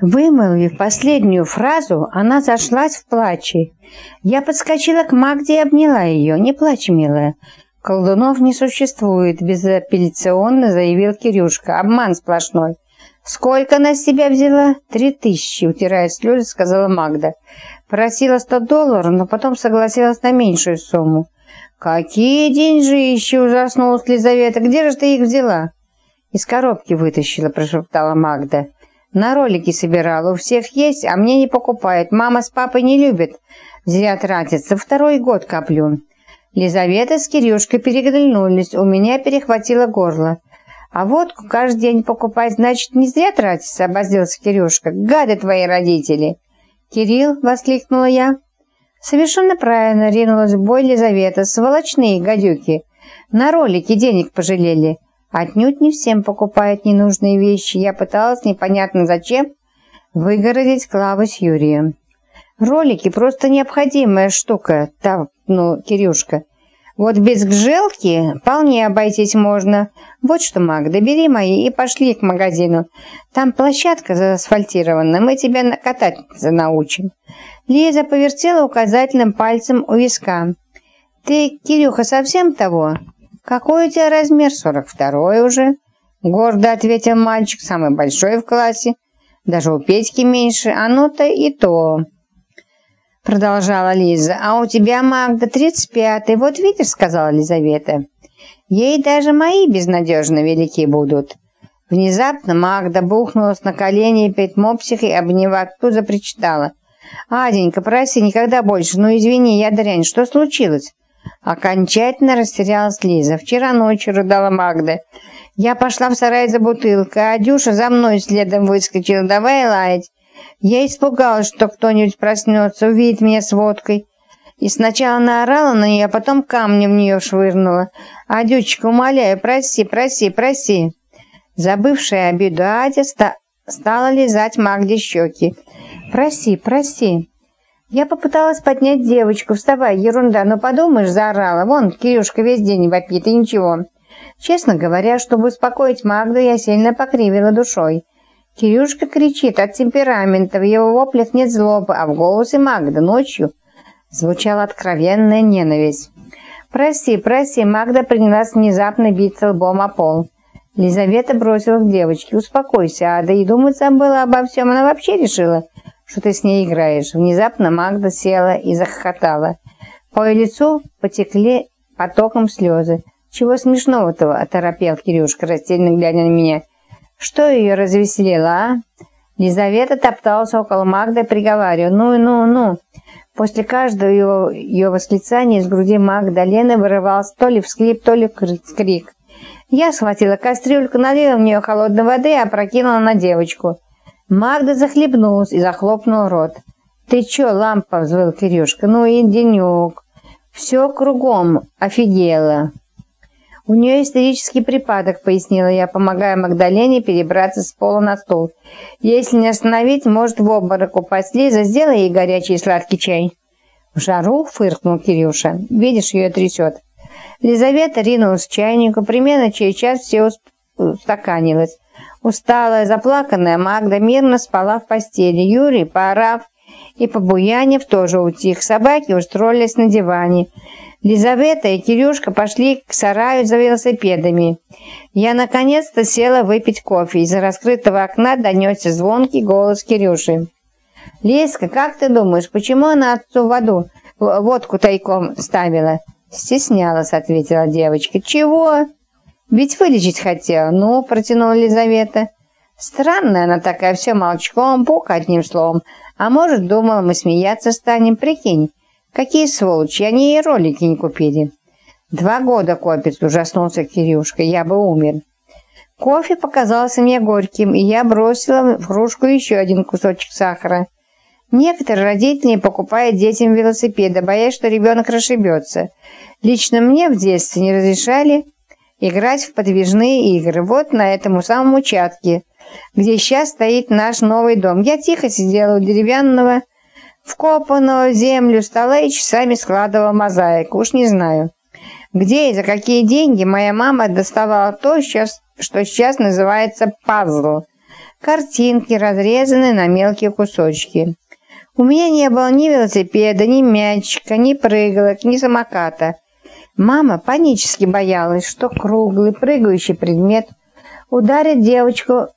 Вымолвив последнюю фразу, она зашлась в плаче. Я подскочила к Магде и обняла ее. «Не плачь, милая. Колдунов не существует», – безапелляционно заявил Кирюшка. «Обман сплошной». «Сколько она с себя взяла?» «Три тысячи», – утирая слезы, сказала Магда. Просила сто долларов, но потом согласилась на меньшую сумму. «Какие деньжищи!» – ужаснулась Лизавета. «Где же ты их взяла?» «Из коробки вытащила», – прошептала Магда. «На ролики собирала. У всех есть, а мне не покупают. Мама с папой не любят. Зря тратятся. Второй год коплю». Лизавета с Кирюшкой переглянулись. У меня перехватило горло. «А водку каждый день покупать, значит, не зря тратиться», — обозлился Кирюшка. «Гады твои родители!» «Кирилл!» — воскликнула я. Совершенно правильно ринулась в бой Лизавета. Сволочные гадюки. На ролики денег пожалели. Отнюдь не всем покупают ненужные вещи. Я пыталась, непонятно зачем, выгородить Клаву с Юрием. Ролики просто необходимая штука, так, ну, Кирюшка. Вот без гжелки вполне обойтись можно. Вот что, Магда, бери мои и пошли к магазину. Там площадка заасфальтирована, мы тебя кататься научим. Лиза повертела указательным пальцем у виска. «Ты, Кирюха, совсем того?» «Какой у тебя размер? Сорок второй уже?» Гордо ответил мальчик, самый большой в классе. Даже у Петьки меньше, а ну-то и то. Продолжала Лиза. «А у тебя, Магда, тридцать пятый. Вот видишь, сказала Лизавета. Ей даже мои безнадежно велики будут». Внезапно Магда бухнулась на колени перед мопсихой, обняв ту, запричитала. «Аденька, проси, никогда больше. Ну, извини, я дрянь. Что случилось?» Окончательно растерялась Лиза. «Вчера ночью рыдала Магда. Я пошла в сарай за бутылкой, а Дюша за мной следом выскочила. Давай лаять. Я испугалась, что кто-нибудь проснется, увидит меня с водкой. И сначала наорала на нее, а потом камнем в нее швырнула. «Адючка, умоляю, проси, проси, проси». Забывшая обиду Адя ста стала лизать Магде щеки. «Проси, проси». Я попыталась поднять девочку. «Вставай, ерунда, ну подумаешь, заорала. Вон, Кирюшка весь день вопит, и ничего». Честно говоря, чтобы успокоить Магду, я сильно покривила душой. Кирюшка кричит от темперамента, в его воплях нет злобы, а в голосе Магды ночью звучала откровенная ненависть. «Прости, прости», Магда принялась внезапно биться лбом о пол. Лизавета бросила к девочке. «Успокойся, Ада, и думать забыла обо всем. Она вообще решила, что ты с ней играешь». Внезапно Магда села и захохотала. По ее лицу потекли потоком слезы. «Чего смешного-то?» – оторопел Кирюшка, растерянно глядя на меня. «Что ее развеселило, а?» Лизавета топталась около Магды, приговаривая. «Ну, ну, ну!» После каждого его, ее восклицания из груди Магдалены вырывался то ли всклип, то ли крик. Я схватила кастрюльку, налила в нее холодной воды и опрокинула на девочку. Магда захлебнулась и захлопнула рот. «Ты че, лампа?» – взвыл Кирюшка. «Ну и денек. Все кругом. Офигела». «У нее истерический припадок», – пояснила я, помогая Магдалене перебраться с пола на стол. «Если не остановить, может в обморок упасть. Лиза, сделай ей горячий сладкий чай». «В жару?» – фыркнул Кирюша. «Видишь, ее трясет». Лизавета ринулась к чайнику. Примерно через час все устаканилось. Усталая, заплаканная Магда мирно спала в постели. Юрий, поорав и побуянив, тоже утих. Собаки устроились на диване. Лизавета и Кирюшка пошли к сараю за велосипедами. Я наконец-то села выпить кофе. Из раскрытого окна донесся звонкий голос Кирюши. «Леська, как ты думаешь, почему она отцу воду, водку тайком ставила?» «Стеснялась», — ответила девочка. «Чего?» «Ведь вылечить хотела». «Ну», — протянула Лизавета. «Странная она такая, все молчком, пук одним словом. А может, думала, мы смеяться станем, прикинь. Какие сволочи, они ей ролики не купили». «Два года копит», — ужаснулся Кирюшка, — «я бы умер». Кофе показался мне горьким, и я бросила в кружку еще один кусочек сахара. Некоторые родители покупают детям велосипеды, боясь, что ребенок расшибется. Лично мне в детстве не разрешали играть в подвижные игры. Вот на этом самом участке, где сейчас стоит наш новый дом. Я тихо сидела у деревянного, вкопанного в землю стола и часами складывала мозаику. Уж не знаю, где и за какие деньги моя мама доставала то, что сейчас называется пазл. картинки, разрезанные на мелкие кусочки. У меня не было ни велосипеда, ни мячика, ни прыгалок, ни самоката. Мама панически боялась, что круглый прыгающий предмет ударит девочку